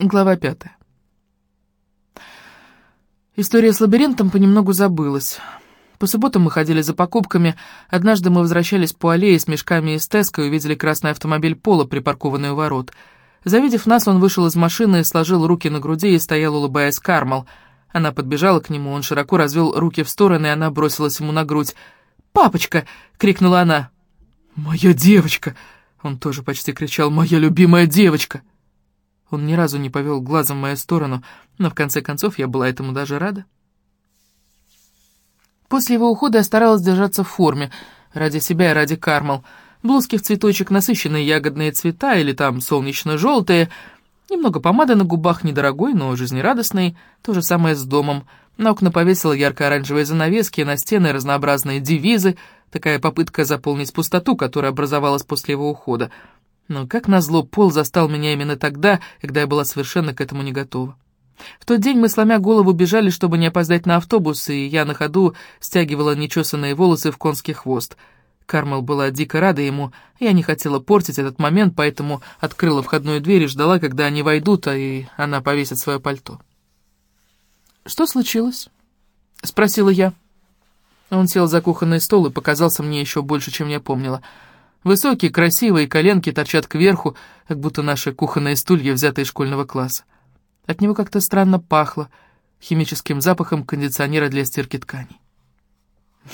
Глава пятая. История с лабиринтом понемногу забылась. По субботам мы ходили за покупками. Однажды мы возвращались по аллее с мешками из Теска и увидели красный автомобиль Пола, припаркованный у ворот. Завидев нас, он вышел из машины, сложил руки на груди и стоял, улыбаясь Кармал. Она подбежала к нему, он широко развел руки в стороны, и она бросилась ему на грудь. «Папочка!» — крикнула она. «Моя девочка!» — он тоже почти кричал. «Моя любимая девочка!» Он ни разу не повел глазом в мою сторону, но в конце концов я была этому даже рада. После его ухода я старалась держаться в форме, ради себя и ради Кармал. Блузки в цветочек, насыщенные ягодные цвета или там солнечно-желтые, немного помады на губах, недорогой, но жизнерадостный, то же самое с домом. На окна повесила ярко-оранжевые занавески, на стены разнообразные девизы, такая попытка заполнить пустоту, которая образовалась после его ухода. Но, как назло, Пол застал меня именно тогда, когда я была совершенно к этому не готова. В тот день мы, сломя голову, бежали, чтобы не опоздать на автобус, и я на ходу стягивала нечесанные волосы в конский хвост. Кармел была дико рада ему, я не хотела портить этот момент, поэтому открыла входную дверь и ждала, когда они войдут, а и она повесит свое пальто. «Что случилось?» — спросила я. Он сел за кухонный стол и показался мне еще больше, чем я помнила — Высокие, красивые, коленки торчат кверху, как будто наши кухонные стулья, взятые из школьного класса. От него как-то странно пахло, химическим запахом кондиционера для стирки тканей.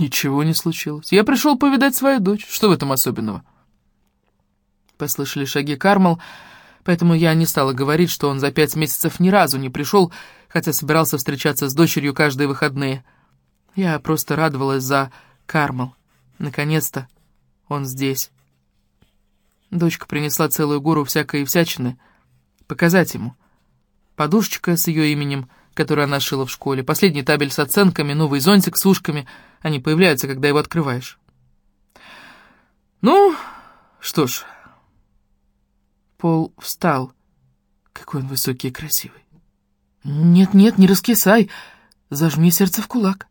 Ничего не случилось. Я пришел повидать свою дочь. Что в этом особенного? Послышали шаги Кармал, поэтому я не стала говорить, что он за пять месяцев ни разу не пришел, хотя собирался встречаться с дочерью каждые выходные. Я просто радовалась за Кармал. Наконец-то он здесь. Дочка принесла целую гору всякой всячины. Показать ему. Подушечка с ее именем, которую она шила в школе, последний табель с оценками, новый зонтик с ушками. Они появляются, когда его открываешь. Ну, что ж... Пол встал. Какой он высокий и красивый. Нет-нет, не раскисай. Зажми сердце в кулак.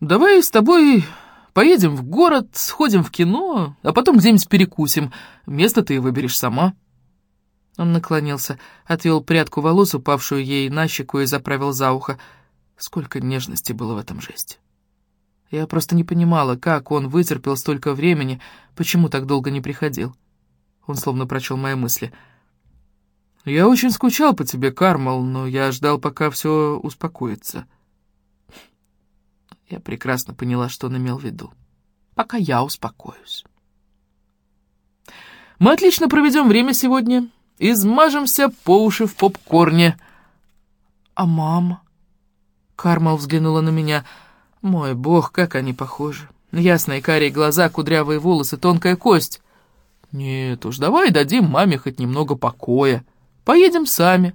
Давай с тобой Поедем в город, сходим в кино, а потом где-нибудь перекусим. Место ты выберешь сама». Он наклонился, отвел прядку волос, упавшую ей на щеку, и заправил за ухо. Сколько нежности было в этом жесте. Я просто не понимала, как он вытерпел столько времени, почему так долго не приходил. Он словно прочел мои мысли. «Я очень скучал по тебе, Кармал, но я ждал, пока все успокоится». Я прекрасно поняла, что он имел в виду. Пока я успокоюсь. Мы отлично проведем время сегодня. Измажемся по уши в попкорне. А мама? Кармал взглянула на меня. Мой бог, как они похожи. Ясные карие глаза, кудрявые волосы, тонкая кость. Нет уж, давай дадим маме хоть немного покоя. Поедем сами.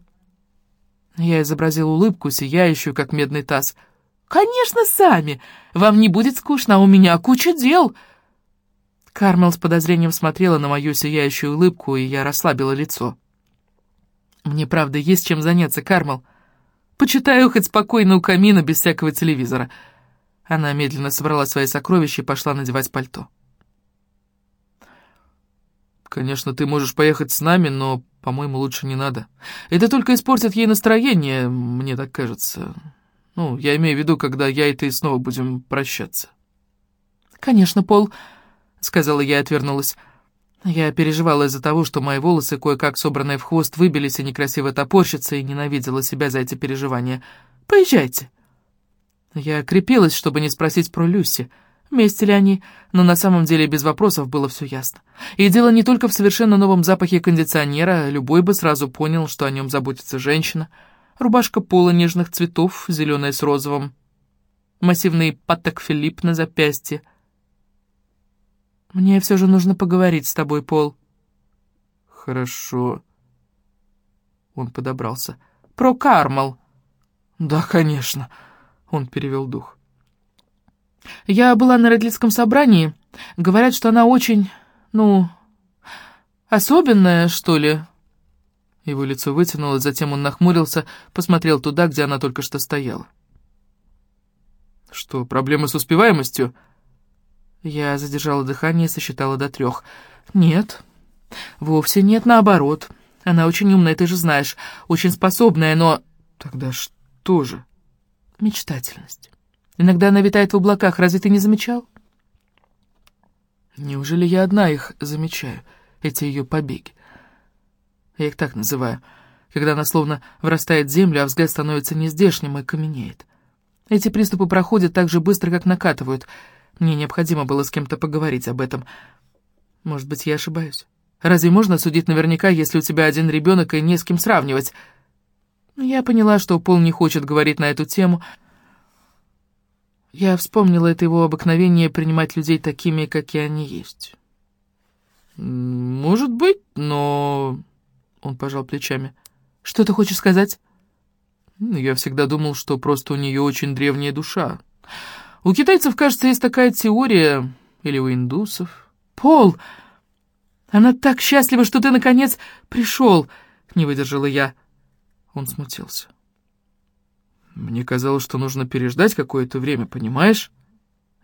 Я изобразил улыбку, сияющую, как медный таз — «Конечно, сами! Вам не будет скучно, а у меня куча дел!» Кармел с подозрением смотрела на мою сияющую улыбку, и я расслабила лицо. «Мне, правда, есть чем заняться, Кармел. Почитаю хоть спокойно у камина, без всякого телевизора». Она медленно собрала свои сокровища и пошла надевать пальто. «Конечно, ты можешь поехать с нами, но, по-моему, лучше не надо. Это только испортит ей настроение, мне так кажется. Ну, я имею в виду, когда я и ты снова будем прощаться». «Конечно, Пол», — сказала я и отвернулась. Я переживала из-за того, что мои волосы, кое-как собранные в хвост, выбились и некрасиво топорщатся, и ненавидела себя за эти переживания. «Поезжайте». Я крепилась, чтобы не спросить про Люси, вместе ли они, но на самом деле без вопросов было все ясно. И дело не только в совершенно новом запахе кондиционера, любой бы сразу понял, что о нем заботится женщина — рубашка пола нежных цветов, зеленая с розовым, массивный паток Филипп на запястье. «Мне все же нужно поговорить с тобой, Пол». «Хорошо». Он подобрался. «Про Кармал». «Да, конечно», — он перевел дух. «Я была на родительском собрании. Говорят, что она очень, ну, особенная, что ли, его лицо вытянулось, затем он нахмурился, посмотрел туда, где она только что стояла. «Что, проблемы с успеваемостью?» Я задержала дыхание и сосчитала до трех. «Нет, вовсе нет, наоборот. Она очень умная, ты же знаешь, очень способная, но... Тогда что же? Мечтательность. Иногда она витает в облаках, разве ты не замечал? Неужели я одна их замечаю, эти ее побеги? Я их так называю, когда она словно врастает в землю, а взгляд становится нездешним и каменеет. Эти приступы проходят так же быстро, как накатывают. Мне необходимо было с кем-то поговорить об этом. Может быть, я ошибаюсь? Разве можно судить наверняка, если у тебя один ребенок и не с кем сравнивать? Я поняла, что Пол не хочет говорить на эту тему. Я вспомнила это его обыкновение принимать людей такими, какие они есть. «Может быть, но...» Он пожал плечами. «Что ты хочешь сказать?» «Я всегда думал, что просто у нее очень древняя душа. У китайцев, кажется, есть такая теория, или у индусов». «Пол, она так счастлива, что ты, наконец, пришел!» — не выдержала я. Он смутился. «Мне казалось, что нужно переждать какое-то время, понимаешь?»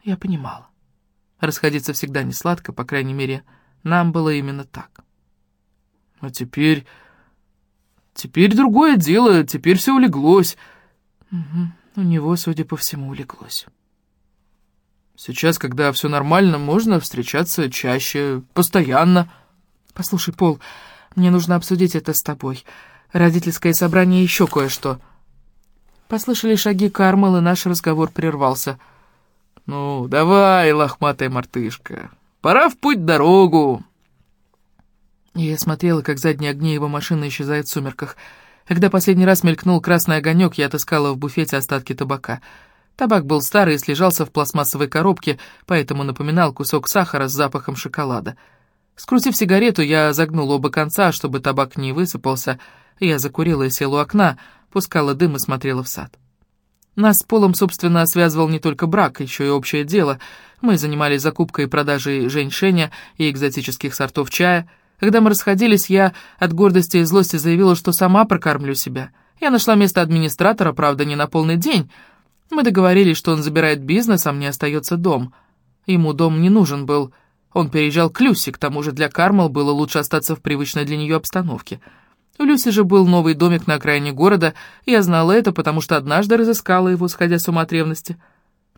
Я понимала. Расходиться всегда не сладко, по крайней мере, нам было именно так. А теперь... Теперь другое дело, теперь все улеглось. Угу. У него, судя по всему, улеглось. Сейчас, когда все нормально, можно встречаться чаще, постоянно. Послушай, Пол, мне нужно обсудить это с тобой. Родительское собрание еще кое-что. Послышали шаги Кармел, и наш разговор прервался. «Ну, давай, лохматая мартышка, пора в путь-дорогу!» Я смотрела, как задние огни его машины исчезают в сумерках. Когда последний раз мелькнул красный огонек, я отыскала в буфете остатки табака. Табак был старый и слежался в пластмассовой коробке, поэтому напоминал кусок сахара с запахом шоколада. Скрутив сигарету, я загнула оба конца, чтобы табак не высыпался. Я закурила и села у окна, пускала дым и смотрела в сад. Нас с Полом, собственно, связывал не только брак, еще и общее дело. Мы занимались закупкой и продажей женьшеня и экзотических сортов чая — когда мы расходились, я от гордости и злости заявила, что сама прокормлю себя. Я нашла место администратора, правда, не на полный день. Мы договорились, что он забирает бизнес, а мне остается дом. Ему дом не нужен был. Он переезжал к Люси, к тому же для Кармел было лучше остаться в привычной для нее обстановке. У Люси же был новый домик на окраине города, и я знала это, потому что однажды разыскала его, сходя с ума от ревности.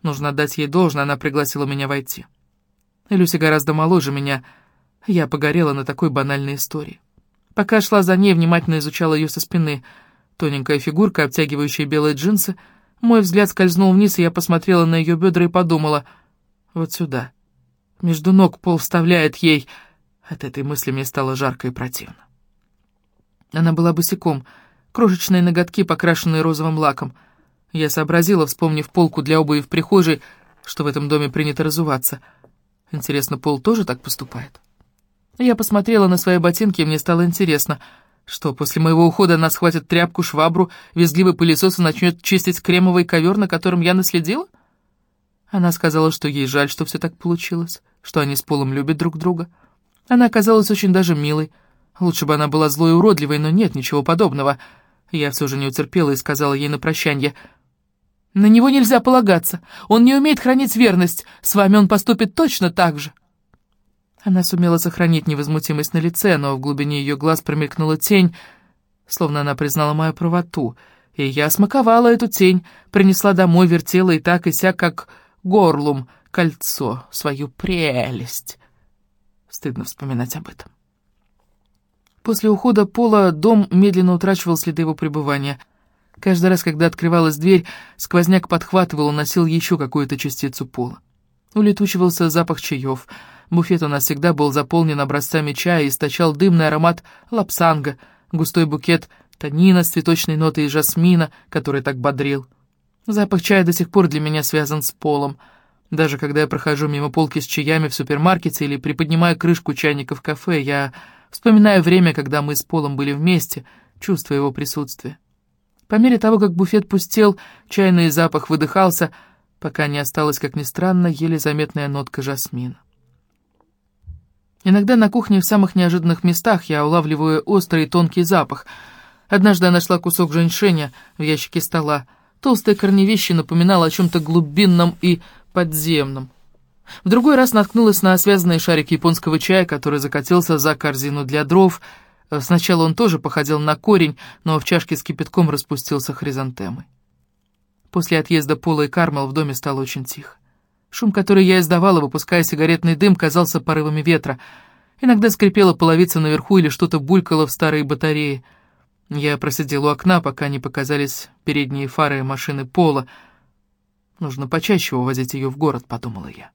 Нужно отдать ей должное, она пригласила меня войти. Люси гораздо моложе меня, — я погорела на такой банальной истории. Пока шла за ней, внимательно изучала ее со спины. Тоненькая фигурка, обтягивающая белые джинсы. Мой взгляд скользнул вниз, и я посмотрела на ее бедра и подумала. Вот сюда. Между ног пол вставляет ей. От этой мысли мне стало жарко и противно. Она была босиком, крошечные ноготки, покрашенные розовым лаком. Я сообразила, вспомнив полку для обуви в прихожей, что в этом доме принято разуваться. Интересно, Пол тоже так поступает? Я посмотрела на свои ботинки, и мне стало интересно, что после моего ухода она схватит тряпку, швабру, визгливый пылесос и начнет чистить кремовый ковер, на котором я наследила? Она сказала, что ей жаль, что все так получилось, что они с Полом любят друг друга. Она оказалась очень даже милой. Лучше бы она была злой и уродливой, но нет ничего подобного. Я все же не утерпела и сказала ей на прощанье. «На него нельзя полагаться. Он не умеет хранить верность. С вами он поступит точно так же». Она сумела сохранить невозмутимость на лице, но в глубине ее глаз промелькнула тень, словно она признала мою правоту. И я смаковала эту тень, принесла домой, вертела и так, и сяк, как горлум, кольцо, свою прелесть. Стыдно вспоминать об этом. После ухода Пола дом медленно утрачивал следы его пребывания. Каждый раз, когда открывалась дверь, сквозняк подхватывал, уносил еще какую-то частицу пола. Улетучивался запах чаев — Буфет у нас всегда был заполнен образцами чая и источал дымный аромат лапсанга, густой букет танина с цветочной нотой жасмина, который так бодрил. Запах чая до сих пор для меня связан с полом. Даже когда я прохожу мимо полки с чаями в супермаркете или приподнимаю крышку чайника в кафе, я вспоминаю время, когда мы с Полом были вместе, чувствуя его присутствие. По мере того, как буфет пустел, чайный запах выдыхался, пока не осталась, как ни странно, еле заметная нотка жасмина. Иногда на кухне в самых неожиданных местах я улавливаю острый и тонкий запах. Однажды я нашла кусок женьшеня в ящике стола. Толстое корневище напоминало о чем-то глубинном и подземном. В другой раз наткнулась на связанный шарик японского чая, который закатился за корзину для дров. Сначала он тоже походил на корень, но в чашке с кипятком распустился хризантемой. После отъезда Пола и Кармел в доме стало очень тихо. Шум, который я издавала, выпуская сигаретный дым, казался порывами ветра. Иногда скрипела половица наверху или что-то булькало в старые батареи. Я просидела у окна, пока не показались передние фары машины Пола. Нужно почаще увозить ее в город, подумала я.